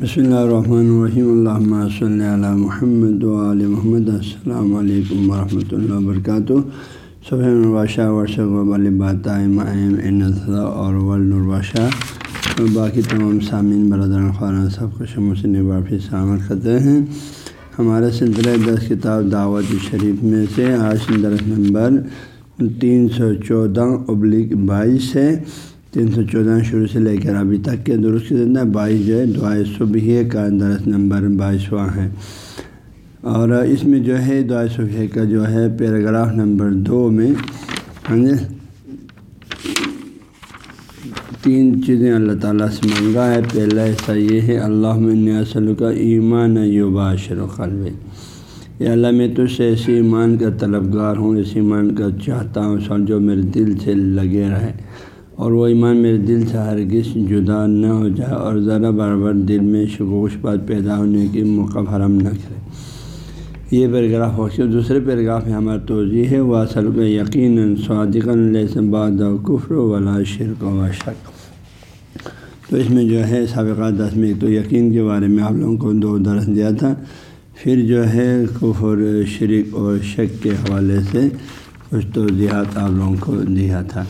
بسم اللہ الرحمن الرحیم اللہ صلی علی محمد علیہ محمد السلام علیکم ورحمۃ اللہ وبرکاتہ صبح الباشہ ورثہ اور ولباشہ اور باقی تمام سامعین برادر خانہ سب کو شموسن بافی سلامت کرتے ہیں ہمارے سلسلہ دس کتاب دعوت شریف میں سے آج درس نمبر تین سو چودہ ابلک بائیس ہے تین سو چودہ شروع سے لے کر ابھی تک کے درست زندہ بائیس جو ہے، دعائے صبح کا درس نمبر بائیسواں ہے۔ اور اس میں جو ہے، دعائے صبح کا جو ہے، پیراگراف نمبر دو میں ہاں جی تین چیزیں اللہ تعالیٰ سے منگا ہے۔ پہلا ایسا یہ ہے اللہ میں اصل کا ایمان یوباشر و قلب یہ اللہ، میں تجھ سے ایسی ایمان کا طلبگار ہوں، ایسی ایمان کا چاہتا ہوں سر جو میرے دل سے لگے رہے۔ اور وہ ایمان میرے دل سے ہرگز جدا نہ ہو جائے اور ذرا برابر دل میں شگوش بات پیدا ہونے کی موقع فراہم نہ کرے۔ یہ پیراگراف ہو دوسرے پیراگراف میں ہمارا توضیع ہے، وہ اصل کا یقیناً باد کفر ولا شرک و شک. تو اس میں جو ہے، سابقہ دس میں ایک تو یقین کے بارے میں آپ لوگوں کو دو درس دیا تھا۔ پھر جو ہے، کفر، شرک اور شک کے حوالے سے کچھ توضیحات آپ لوگوں کو دیا تھا۔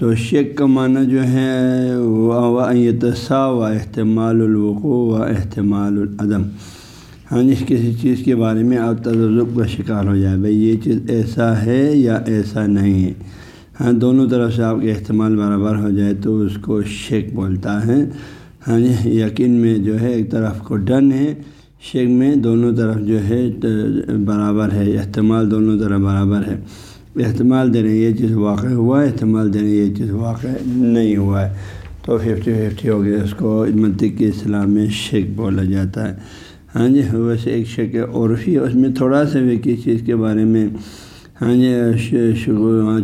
تو شیک کا معنی جو ہے وہ و احتمال الوقوع و احتمال العدم۔ ہاں جی کسی چیز کے بارے میں آپ تجرب کا شکار ہو جائے بھائی یہ چیز ایسا ہے یا ایسا نہیں ہے؟ ہاں دونوں طرف سے آپ کے احتمال برابر ہو جائے تو اس کو شیک بولتا ہے۔ ہاں جی یقین میں جو ہے، ایک طرف کو ڈن ہے شیک میں دونوں طرف جو ہے، برابر ہے، احتمال دونوں طرف برابر ہے۔ احتمال دے رہے ہیں یہ چیز واقع ہوا ہے، احتمال دے رہے ہیں یہ چیز واقع نہیں ہوا ہے۔ تو ففٹی ففٹی ہو گیا، اس کو منطق اسلام میں شیک بولا جاتا ہے۔ ہاں جی ویسے ایک شک عرفی اس میں تھوڑا سا بھی کسی چیز کے بارے میں ہاں جی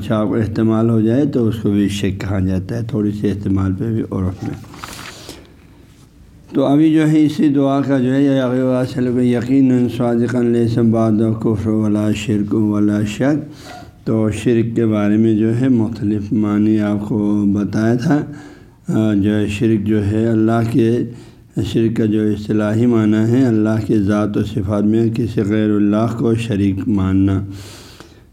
چھاپ استعمال ہو جائے تو اس کو بھی شک کہا جاتا ہے، تھوڑی سی استعمال پہ بھی عرف میں۔ تو ابھی جو ہے، اسی دعا کا جو ہے یقیناً صادقاً باد کفر ولا شرک ولا شک۔ تو شرک کے بارے میں جو ہے مختلف معنی آپ کو بتایا تھا۔ جو ہے شرک جو ہے اللہ کے شرک کا جو اصطلاحی معنی ہے، اللہ کے ذات و صفات میں کسی غیر اللہ کو شریک ماننا۔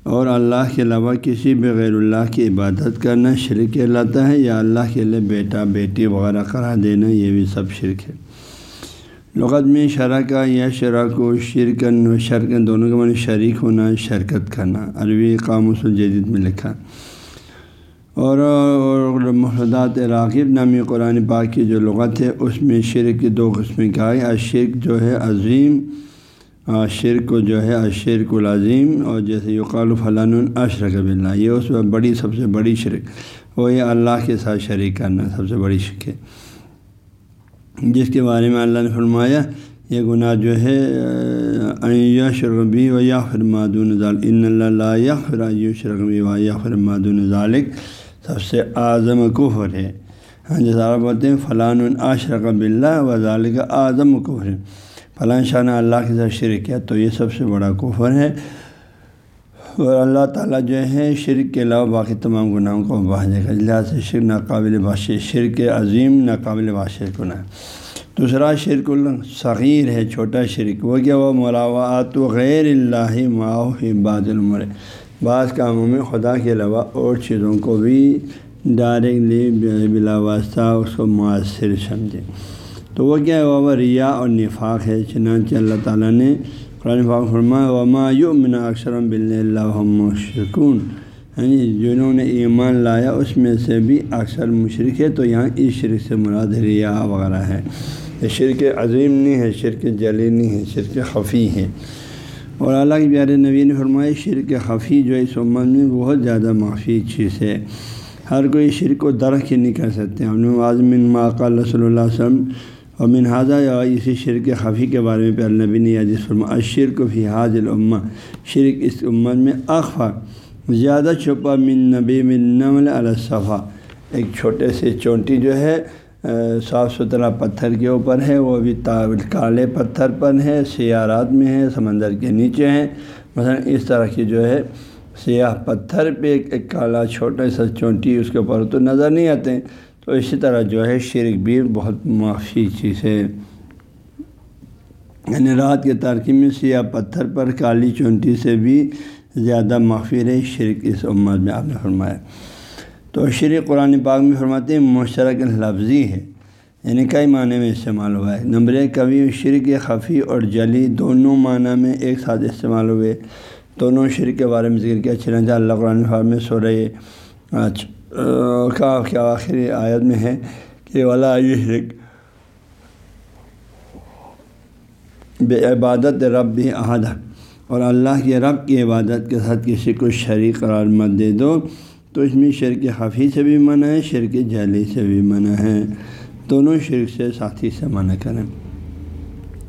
اور اللہ کے علاوہ کسی بھی غیر اللہ کی عبادت کرنا شرک کہلاتا ہے یا اللہ کے لیے بیٹا بیٹی وغیرہ قرار دینا، یہ بھی سب شرک ہے۔ لغت میں شرح کا یا شرح کو شرکن و شرکن دونوں کے معنی شریک ہونا، شرکت کرنا، عربی قاموس الجدید میں لکھا۔ اور محدات راغب نامی قرآن پاک کی جو لغت ہے، اس میں شرک کی دو قسمیں کہا ہے اشرک جو ہے عظیم شرک کو جو ہے اشرک العظیم، اور جیسے یقال فلاں اشرک بلّہ یہ اس میں بڑی، سب سے بڑی شرک۔ وہ یہ اللہ کے ساتھ شریک کرنا سب سے بڑی شرک ہے۔ جس کے بارے میں اللہ نے فرمایا، یہ گناہ جو ہے شرغبی و یا فرمادون ان اللہ یا فرایو شرغبی و یا فرمادون ظالق سب سے اعظم کفر ہے۔ ہاں جیسا بولتے ہیں فلاں اشرق بلّہ و ظالق اعظم کفر۔ ہے فلاں شاہ نے اللہ کے ساتھ شرک کیا تو یہ سب سے بڑا کفر ہے۔ اور اللہ تعالیٰ جو ہے شرک کے علاوہ باقی تمام گناہوں کو بھاجے گا۔ لہٰذا سے شرک ناقابل بادشر شرک عظیم ناقابل بادشر گناہ۔ دوسرا شرک الصغیر ہے، چھوٹا شرک۔ وہ کیا؟ وہ ملاوات و غیر اللہ معاؤ بعض العمر بعض کاموں میں خدا کے علاوہ اور چیزوں کو بھی ڈائریکٹلی بلا واسطہ اس کو مؤثر سمجھے۔ تو وہ کیا؟ ہے وہ ریا اور نفاق ہے، چنانچہ اللہ تعالیٰ نے قرآن پاک فرما وما یؤمن اکثرم بلّہ شکون یعنی جنہوں نے ایمان لایا، اس میں سے بھی اکثر مشرق ہے تو یہاں اس شرک سے مراد ریا وغیرہ ہے۔ یہ شرک عظیم نہیں ہے، شرک جلی نہیں ہے، شرک خفی ہے۔ اور اللہ کے پیارے نبی نے فرمایا شرک خفی جو اس امت میں بہت زیادہ معافی چیز ہے۔ ہر کوئی شرک کو درخت نہیں کر سکتے۔ ہم نے عظم ماقال صلی اللہ علیہ وسلم اور منہذا یا اسی شرک خفی کے بارے میں پہلے نبی نے جس فرما اشرک فی حاض العما شرک اس امت میں اخفا، زیادہ چھپا من نبی من نمل الصفا۔ ایک چھوٹے سے چونٹی جو ہے صاف ستھرا پتھر کے اوپر ہے، وہ بھی کالے پتھر پر ہے سیارات میں ہے سمندر کے نیچے ہیں۔ مثلا اس طرح کی جو ہے، سیاہ پتھر پہ ایک کالا چھوٹا سا چونٹی اس کے اوپر تو نظر نہیں آتے۔ تو اسی طرح جو ہے شرک بھی بہت معافی چیز ہے۔ یعنی رات کے ترکیب میں سیاہ پتھر پر کالی چونٹی سے بھی زیادہ مغفر شرک اس امت میں، آپ نے فرمایا۔ تو شرک قرآن پاک میں فرماتے ہیں مشترک لفظی ہے۔ یعنی کئی معنی میں استعمال ہوا ہے۔ نمبر ایک، کبھی شرک خفی اور جلی دونوں معنی میں ایک ساتھ استعمال ہوئے۔ دونوں شرک کے بارے میں ذکر کیا۔ چلا اللہ قرآن فار میں سو رہے کا کیا آخری آیت میں ہے کہ والا شرک بے عبادت رب بھی عہدہ اور اللہ کے رب کی عبادت کے ساتھ کسی کو شریک قرار مت دے دو۔ تو اس میں شرک حفیع سے بھی منع ہے، شرک جلی سے بھی منع ہے۔ دونوں شرک سے ساتھی سے منع کریں۔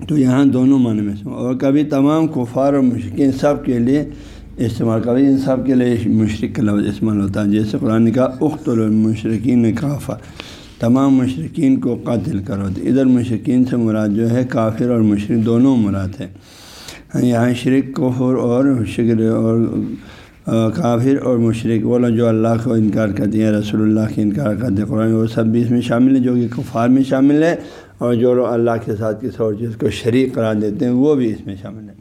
تو یہاں دونوں معنی میں سے۔ اور کبھی تمام کفار اور مشرقین سب کے لیے استعمال کبھی ان سب کے لیے مشرق کا لفظ استعمال ہوتا ہے۔ جیسے قرآن کا اخت المشرقین نے کافا تمام مشرقین کو قاتل کرو۔ ادھر مشرقین سے مراد جو ہے، کافر اور مشرق دونوں مراد ہے یہاں شرک، کفر اور شکر اور کافر اور مشرق وہ لوگ جو اللہ کو انکار کرتے ہیں، رسول اللہ کے انکار کرتے ہیں، قرآن وہ سب بھی اس میں شامل ہے جو کہ کفار میں شامل ہے اور جو لوگ اللہ کے ساتھ کسی اور چیز کو شریک قرار دیتے ہیں، وہ بھی اس میں شامل ہے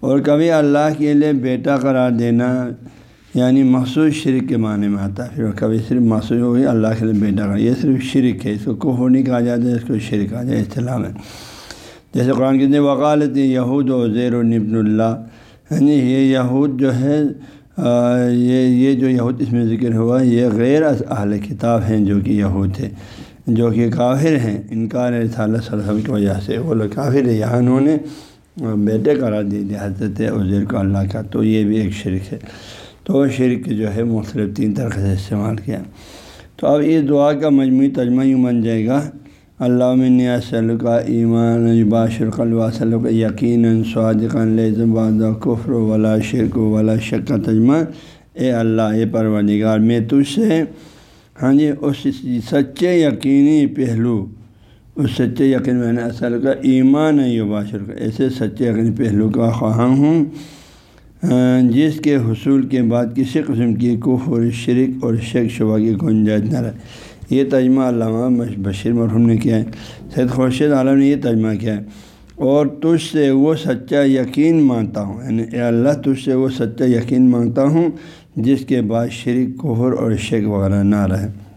اور کبھی اللہ کے لیے بیٹا قرار دینا یعنی مخصوص شرک کے معنی میں آتا ہے۔ پھر کبھی صرف مخصوص ہوئی اللہ کے لیے بیٹا قرار، یہ صرف شرک ہے۔ اس کو کفر نہیں کہا جاتا ہے اس کو شرک کہا جائے اصطلاح میں۔ جیسے قرآن کہتے وکالت یہود و زیر و نبن اللہ یعنی یہ یہود جو ہے یہ یہ جو یہود اس میں ذکر ہوا، یہ غیر اہل کتاب ہیں جو کہ یہود تھے جو کہ کافر ہیں۔ انکار صلی وسلم کی وجہ سے وہ لوگ کافر ہے یہاں انہوں نے بیٹے قرار دے دیا حضرت عزیر کو اللہ کا، تو یہ بھی ایک شرک ہے۔ تو شرک جو ہے، مختلف تین طرح سے استعمال کیا۔ تو اب اس دعا کا مجموعی ترجمہ یوں بن جائے گا۔ اللہ من کا ایمان باشر قلواسل کا یقیناً صادقاً لذباد کفر ولا شرک ولا شک۔ کا تجمہ اے اللہ، اے پروردگار، میں تجھ سے ہاں جی اس سچے یقینی پہلو اس سچے یقین میں نے اصل کا ایمان ہے کا ایسے سچے یقینی پہلو کا خواہاں ہوں جس کے حصول کے بعد کسی قسم کی کفر، شرک اور شک شبہ کی گنجائش نہ رہے۔ یہ ترجمہ علامہ بشیر مرحوم نے کیا ہے۔ سید خورشید عالم نے یہ ترجمہ کیا ہے۔ اور تجھ سے وہ سچا یقین مانتا ہوں یعنی اے اللہ، تجھ سے وہ سچا یقین مانگتا ہوں جس کے بعد شرک کوہر اور شیک وغیرہ نہ رہے۔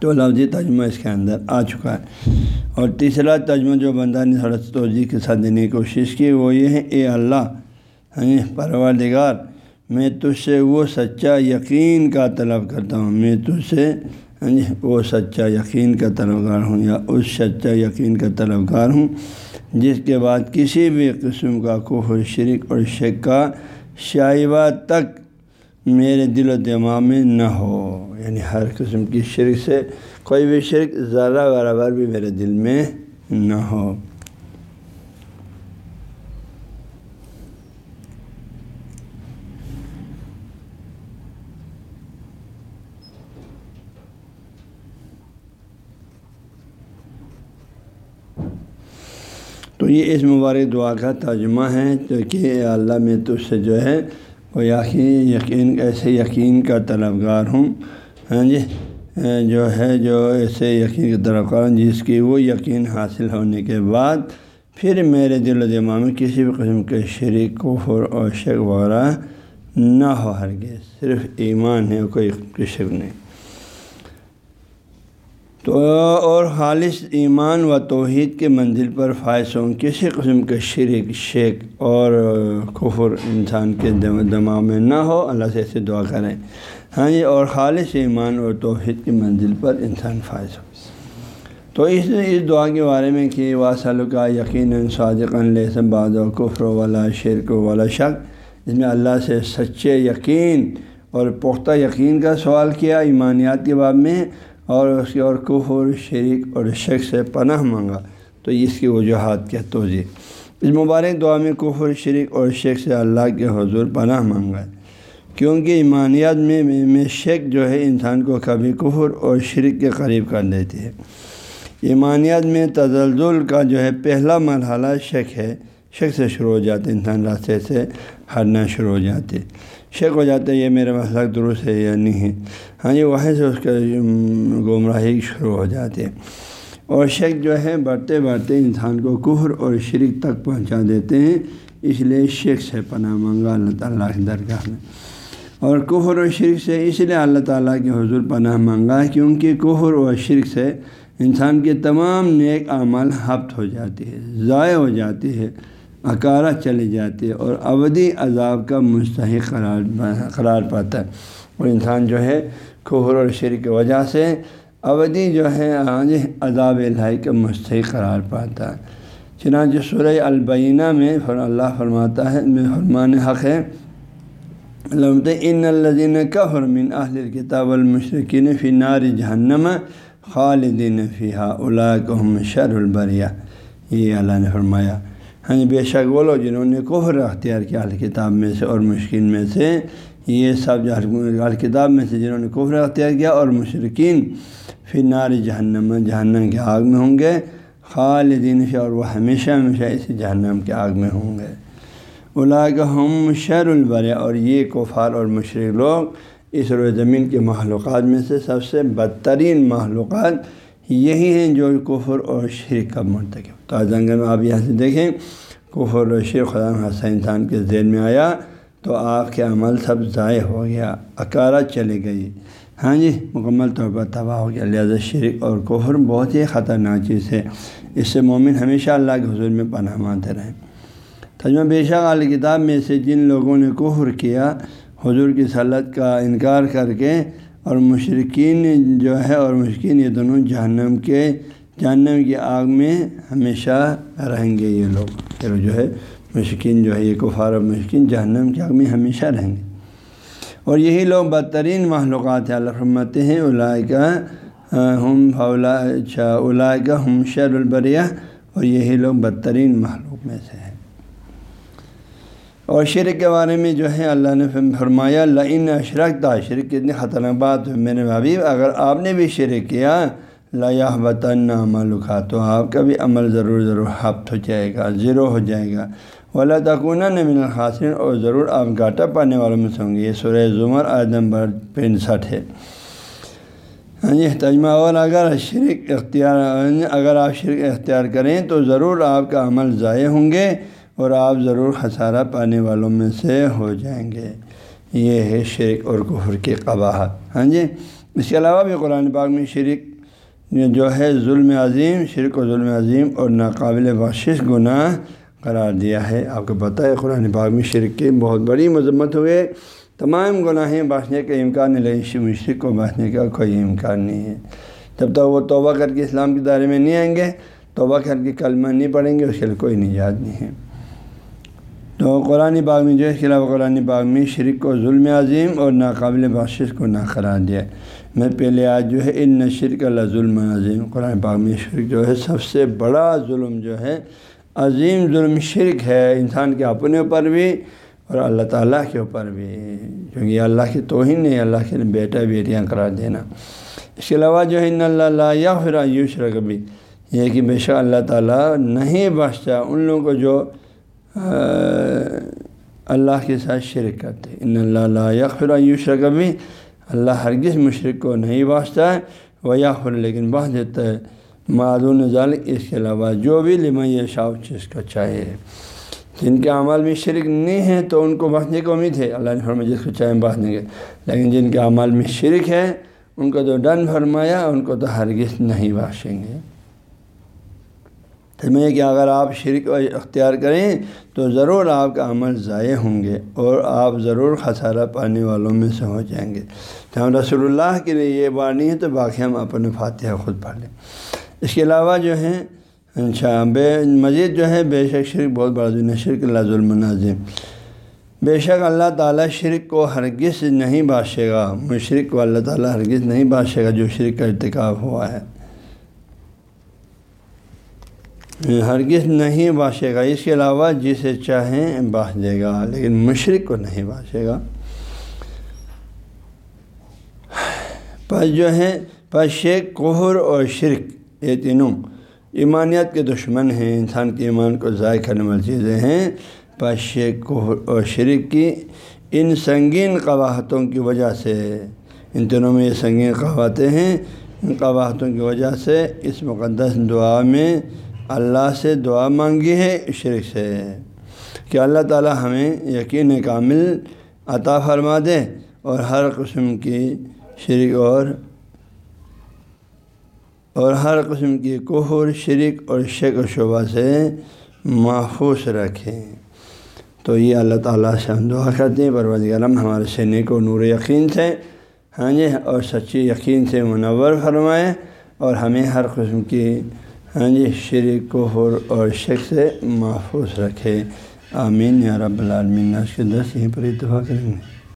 تو لفظی جی ترجمہ اس کے اندر آ چکا ہے۔ اور تیسرا ترجمہ جو بندہ نے تھوڑا توجہ کے ساتھ دینے کی کوشش کی وہ یہ ہے، اے اللہ ہاں، پروردگار، میں تجھ سے وہ سچا یقین کا طلب کرتا ہوں۔ میں تجھ سے ہاں جی وہ سچا یقین کا طلبگار ہوں یا اس سچا یقین کا طلبگار ہوں جس کے بعد کسی بھی قسم کا کوہ شرک اور شک کا شائبہ تک میرے دل و دماغ میں نہ ہو۔ یعنی ہر قسم کی شرک سے کوئی بھی شرک ذرہ برابر بھی میرے دل میں نہ ہو۔ تو یہ اس مبارک دعا کا ترجمہ ہے، جو کہ اللہ میں تجھ سے جو ہے وہ یقین یقین ایسے یقین کا طلبگار ہوں۔ ہاں جی؟ جو ہے جو ایسے یقین کا طلبگار ہوں، جس کی وہ یقین حاصل ہونے کے بعد پھر میرے دل و دماغ میں کسی بھی قسم کے شریک کفر اور شک وغیرہ نہ ہو، ہرگز صرف ایمان ہے، کوئی شک نہیں۔ تو اور خالص ایمان و توحید کے منزل پر فائز ہوں کسی قسم کے شرک شیک اور کفر انسان کے دماغ میں نہ ہو، اللہ سے ایسے دعا کریں۔ ہاں جی اور خالص ایمان اور توحید کی منزل پر انسان فائز ہو۔ تو اس اس دعا کے بارے میں کہ واصل کا یقیناً صادقاً لسم باد و کفر والا شرک والا شک۔ جس میں اللہ سے سچے یقین اور پختہ یقین کا سوال کیا، ایمانیات کے باب میں۔ اور اس کے اور کفر شریک اور شک سے پناہ مانگا۔ تو اس کی وجوہات کیا؟ توضیع اس مبارک دعا میں کفر شریک اور شیخ سے اللہ کے حضور پناہ مانگا۔ ہے کیونکہ ایمانیات میں میں شک جو ہے انسان کو کبھی کفر اور شرک کے قریب کر دیتی ہے۔ ایمانیات میں تزلزل کا جو ہے پہلا مرحلہ شک ہے، شک سے شروع ہو جاتے انسان راستے سے ہرنا شروع ہو جاتے شک ہو جاتا ہے یہ میرا مسئلہ درست ہے یا نہیں ہے۔ ہاں جی وہیں سے اس کا گمراہی شروع ہو جاتی ہے اور شک جو ہے، بڑھتے بڑھتے انسان کو کفر اور شرک تک پہنچا دیتے ہیں۔ اس لیے شک سے پناہ منگا اللہ تعالیٰ کی درگاہ میں۔ اور کفر و شرک سے اس لیے اللہ تعالیٰ کے حضور پناہ مانگا کیونکہ کفر و شرک سے انسان کے تمام نیک اعمال ہفت ہو جاتی ہے ضائع ہو جاتی ہے اکارہ چلی جاتی ہے اور ابدی عذاب کا مستحق قرار قرار پاتا ہے۔ اور انسان جو ہے کفر اور شرک کی وجہ سے ابدی جو ہے آج عذاب الہی کا مستحق قرار پاتا ہے۔ چنانچہ سورہ البینہ میں اللہ فرماتا ہے، میں فرمان حق ہے۔ ان الدین من اہل کتاب المشرقین فی نار جہنم خالدین فیحا اللہ شر البریہ یہ اللہ نے فرمایا۔ ہاں بے شک وہ لوگ جنہوں نے کوہر اختیار کیا کتاب میں سے اور مشکل میں سے، یہ سب جو کتاب میں سے جنہوں نے کوہر اختیار کیا اور مشرقین فی نار جہنم جہنم کے آگ میں ہوں گے، خالدین فی، اور وہ ہمیشہ ہمیشہ اسی جہنم کے آگ میں ہوں گے۔ ہم شر البر اور یہ کفار اور مشرق لوگ اس روئے زمین کے معلومات میں سے سب سے بدترین معلومات یہی ہیں جو کفر اور شرک کا مرتکب۔ تو جنگ میں آپ یہاں سے دیکھیں، کفر اور شرک خدا حسین انسان کے ذہن میں آیا تو آپ کے عمل سب ضائع ہو گیا، اکارا چلے گئی ہاں جی مکمل طور پر تباہ ہو گیا۔ لہٰذا شرک اور کفر بہت ہی خطرناک چیز ہے۔ اس سے مومن ہمیشہ اللہ کے حضور میں پناہ مانتے رہیں۔ تجمہ بے شک عال کتاب میں سے جن لوگوں نے کفر کیا، حضور کی صلت کا انکار کر کے اور مشرقین جو ہے اور مشکین یہ دونوں جہنم کے، جہنم کی آگ میں ہمیشہ رہیں گے یہ لوگ۔ پھر جو ہے مشکین جو ہے یہ کفار اور مشکین جہنم کی آگ میں ہمیشہ رہیں گے۔ اور یہی لوگ بدترین معلومات اللہ ہیں کا ہم فولا اچھا کا ہم شر البریہ۔ اور یہی لوگ بدترین معلوم میں سے ہیں۔ اور شرک کے بارے میں جو ہے اللہ نے فرمایا لعین اشرک تھا شرک کتنی خطرناک بات ہے۔ میرے بھابھی اگر آپ نے بھی شرک کیا، لا وطن عمل لکھا تو آپ کا بھی عمل ضرور ضرور ہفت ہو جائے گا، زیرو ہو جائے گا۔ ولا تکون نے من الخاصر اور ضرور آپ گاٹا پانے والوں میں سے ہوں گے۔ یہ سورہ زمر آج نمبر پینسٹھ ہے۔ ہاں جی تجمہ اور اگر شرک اختیار، اگر آپ شرک اختیار کریں تو ضرور آپ کا عمل ضائع ہوں گے۔ اور آپ ضرور خسارہ پانے والوں میں سے ہو جائیں گے۔ یہ ہے شرک اور کفر کی قباحت ہاں جی؟ اس کے علاوہ بھی قرآن پاک میں شرک جو ہے ظلم عظیم، شرک و ظلم عظیم اور ناقابل بخشش گناہ قرار دیا ہے۔ آپ کو پتہ ہے قرآن پاک میں شرک کی بہت بڑی مذمت ہوئے تمام گناہیں بانٹنے کا امکان نہیں، لیکن مشرق کو بانٹنے کا کوئی امکان نہیں ہے۔ جب تک وہ توبہ کر کے اسلام کے دائرے میں نہیں آئیں گے، توبہ کر کے کلمہ نہیں پڑھیں گے، اس کے لیے کوئی نجات نہیں ہے۔ تو قرآن باغ میں جو ہے خلاف قرآن باغ میں شرک کو ظلم عظیم اور ناقابل بخشش کو نہ قرار دیا میں پہلے آج جو ہے ان نشر کا ظلم عظیم قرآن باغ میں شرک جو ہے سب سے بڑا ظلم جو ہے، عظیم ظلم شرک ہے انسان کے اپنے اوپر بھی اور اللہ تعالیٰ کے اوپر بھی۔ کیونکہ اللہ کی توہین نہیں اللہ کے بیٹا بیٹیاں قرار دینا اس کے علاوہ جو ہے، ان اللہ یا پھر آیوش رقبی یہ کہ بے شک اللہ تعالیٰ نہیں بخشتا ان لوگوں کو جو اللہ کے ساتھ شرک کرتے ان اللہ یکفر یوشر کبھی اللہ ہرگز مشرق کو نہیں بانچتا ہے۔ وہ یاخر لیکن بانچ دیتا ہے۔ معدون ظالق اس کے علاوہ جو بھی لمحہ یہ شاؤ چیز کو چاہیے جن کے عمل میں شرک نہیں ہے، تو ان کو بانچنے کی امید ہے۔ اللہ نے فرمایا، جس کو چاہے بانچنے کے۔ لیکن جن کے عمل میں شرک ہے، ان کو تو ڈن فرمایا، ان کو تو ہرگز نہیں بانچیں گے۔ میں کہ اگر آپ شرک اختیار کریں تو ضرور آپ کا عمل ضائع ہوں گے اور آپ ضرور خسارہ پانے والوں میں سے ہو جائیں گے۔ تو ہم رسول اللہ کے لیے یہ بات نہیں ہے تو باقی ہم اپنے فاتحہ خود پڑھ لیں۔ اس کے علاوہ جو ہے اچھا بے مزید جو ہے، بے شک شرک بہت بڑا دن شرک اللہ ظلم نازم۔ بے شک اللہ تعالیٰ شرک کو ہرگز نہیں باشے گا۔ مشرق کو اللہ تعالیٰ ہرگز نہیں باشے گا جو شرک کا ارتکاب ہوا ہے۔ ہرگز نہیں باشے گا۔ اس کے علاوہ جسے چاہیں باش دے گا، لیکن مشرق کو نہیں باشے گا۔ پس جو ہے پس شیخ کوہر اور شرک، یہ تینوں۔ ایمانیت کے دشمن ہیں، انسان کے ایمان کو ضائع کرنے والی چیزیں ہیں۔ پس شیخ کوہر اور شرک کی ان سنگین قواہتوں کی وجہ سے، ان تینوں میں یہ سنگین قواتے ہیں۔ ان قواہتوں کی وجہ سے اس مقدس دعا میں اللہ سے دعا مانگی ہے، شرک سے۔ کہ اللہ تعالی ہمیں یقین کامل عطا فرما دے اور ہر قسم کی شرک اور اور ہر قسم کی کوہر شرک اور شک و شبہ سے محفوظ رکھیں تو یہ اللہ تعالیٰ سے ہم دعا کرتے ہیں۔ پروردگارم ہمارے سینے کو نور یقین سے ہاں جی اور سچی یقین سے منور فرمائے اور ہمیں ہر قسم کی ہاں جی شرک کفر اور شک سے محفوظ رکھے۔ آمین یا رب العالمین۔ آج کے دس یہیں پر اتفاق کریں گے۔